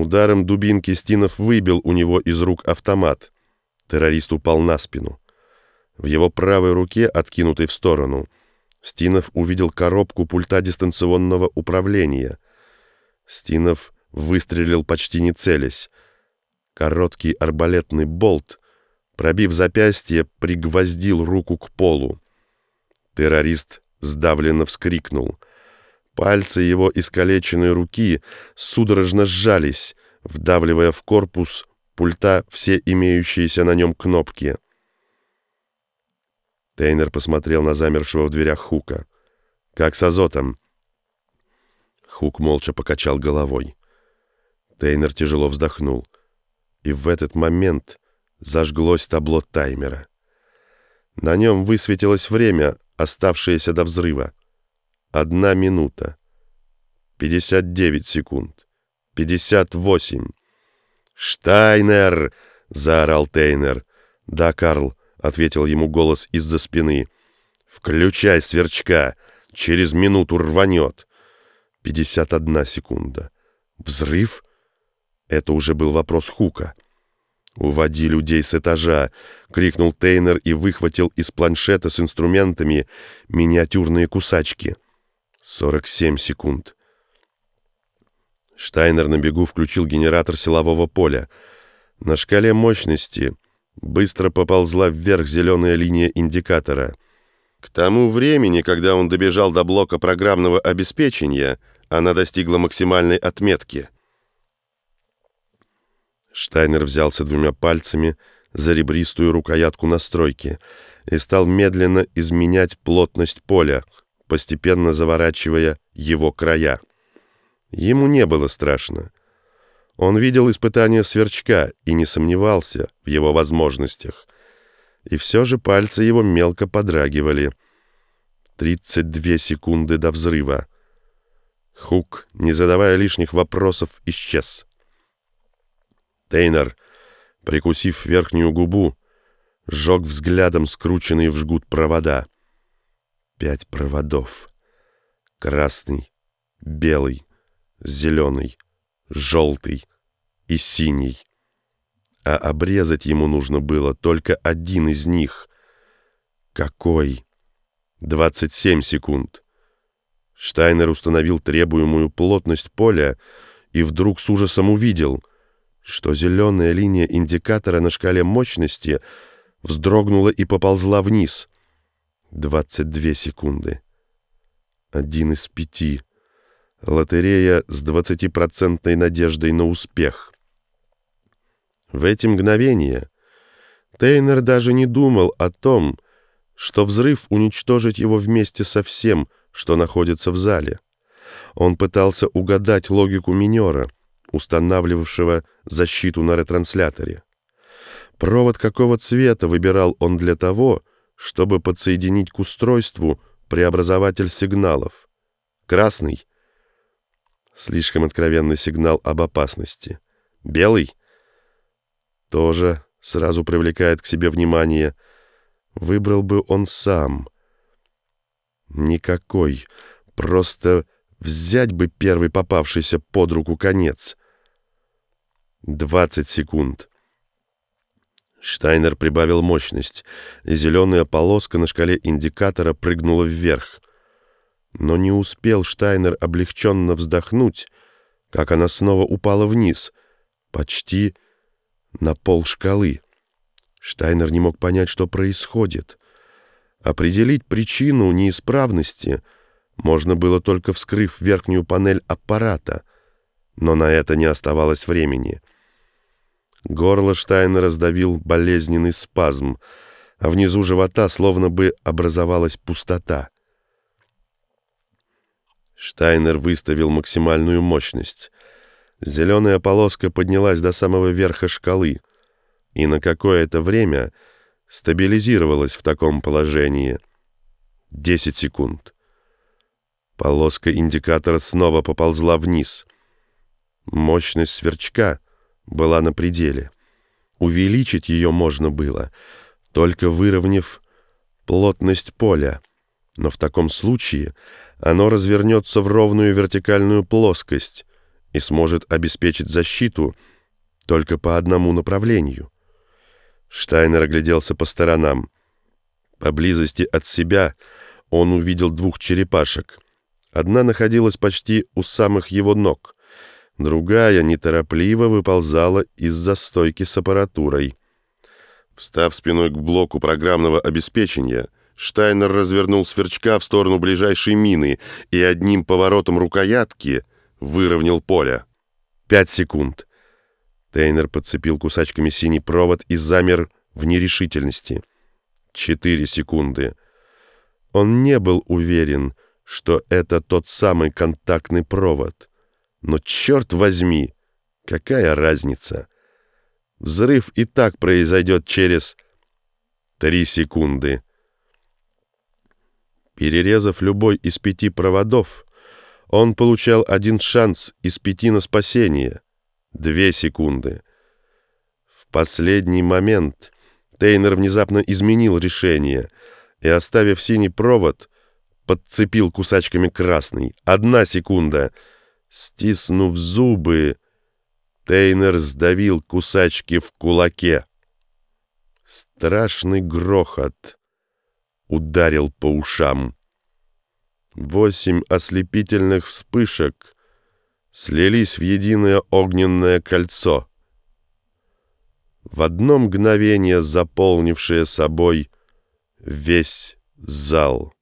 Ударом дубинки Стинов выбил у него из рук автомат. Террорист упал на спину. В его правой руке, откинутой в сторону, Стинов увидел коробку пульта дистанционного управления. Стинов выстрелил почти не целясь. Короткий арбалетный болт, пробив запястье, пригвоздил руку к полу. Террорист сдавленно вскрикнул. Пальцы его искалеченной руки судорожно сжались, вдавливая в корпус пульта все имеющиеся на нем кнопки. Тейнер посмотрел на замершего в дверях Хука. «Как с азотом?» Хук молча покачал головой. Тейнер тяжело вздохнул. И в этот момент зажглось табло таймера. На нем высветилось время, оставшееся до взрыва. Одна минута. 59 секунд. 58. «Штайнер!» — заорал Тейнер. «Да, Карл», — ответил ему голос из-за спины. «Включай сверчка! Через минуту рванет!» 51 секунда. «Взрыв?» Это уже был вопрос Хука. «Уводи людей с этажа!» — крикнул Тейнер и выхватил из планшета с инструментами миниатюрные кусачки. 47 секунд. Штайнер на бегу включил генератор силового поля. На шкале мощности быстро поползла вверх зеленая линия индикатора. К тому времени, когда он добежал до блока программного обеспечения, она достигла максимальной отметки — Штайнер взялся двумя пальцами за ребристую рукоятку настройки и стал медленно изменять плотность поля, постепенно заворачивая его края. Ему не было страшно. Он видел испытания сверчка и не сомневался в его возможностях. И все же пальцы его мелко подрагивали. 32 секунды до взрыва. Хук, не задавая лишних вопросов, исчез. Тейнер, прикусив верхнюю губу, сжег взглядом скрученные в жгут провода. Пять проводов. Красный, белый, зеленый, желтый и синий. А обрезать ему нужно было только один из них. Какой? 27 секунд. Штайнер установил требуемую плотность поля и вдруг с ужасом увидел — что зеленая линия индикатора на шкале мощности вздрогнула и поползла вниз. 22 секунды. Один из пяти. Лотерея с 20% надеждой на успех. В эти мгновения Тейнер даже не думал о том, что взрыв уничтожит его вместе со всем, что находится в зале. Он пытался угадать логику минера — устанавливавшего защиту на ретрансляторе. Провод какого цвета выбирал он для того, чтобы подсоединить к устройству преобразователь сигналов? Красный? Слишком откровенный сигнал об опасности. Белый? Тоже сразу привлекает к себе внимание. Выбрал бы он сам. Никакой. Просто взять бы первый попавшийся под руку конец. 20 секунд. Штайнер прибавил мощность, и зеленая полоска на шкале индикатора прыгнула вверх. Но не успел Штайнер облегченно вздохнуть, как она снова упала вниз, почти на пол шкалы. Штайнер не мог понять, что происходит. Определить причину неисправности можно было только вскрыв верхнюю панель аппарата, но на это не оставалось времени — Горло Штайна раздавил болезненный спазм, а внизу живота словно бы образовалась пустота. Штайнер выставил максимальную мощность. Зеленая полоска поднялась до самого верха шкалы и на какое-то время стабилизировалась в таком положении. Десять секунд. Полоска индикатора снова поползла вниз. Мощность сверчка — была на пределе. Увеличить ее можно было, только выровняв плотность поля, но в таком случае оно развернется в ровную вертикальную плоскость, и сможет обеспечить защиту только по одному направлению. Штайнер огляделся по сторонам. Поблизости от себя он увидел двух черепашек. Одна находилась почти у самых его ног, другая неторопливо выползала из застойки с аппаратурой. Встав спиной к блоку программного обеспечения, Штайнер развернул сверчка в сторону ближайшей мины и одним поворотом рукоятки выровнял поле. Пять секунд. Тейнер подцепил кусачками синий провод и замер в нерешительности. Четыре секунды. Он не был уверен, что это тот самый контактный провод. Но черт возьми, какая разница? Взрыв и так произойдет через три секунды. Перерезав любой из пяти проводов, он получал один шанс из пяти на спасение. Две секунды. В последний момент Тейнер внезапно изменил решение и, оставив синий провод, подцепил кусачками красный. Одна секунда. Стиснув зубы, Тейнер сдавил кусачки в кулаке. Страшный грохот ударил по ушам. Восемь ослепительных вспышек слились в единое огненное кольцо. В одно мгновение заполнившее собой весь зал.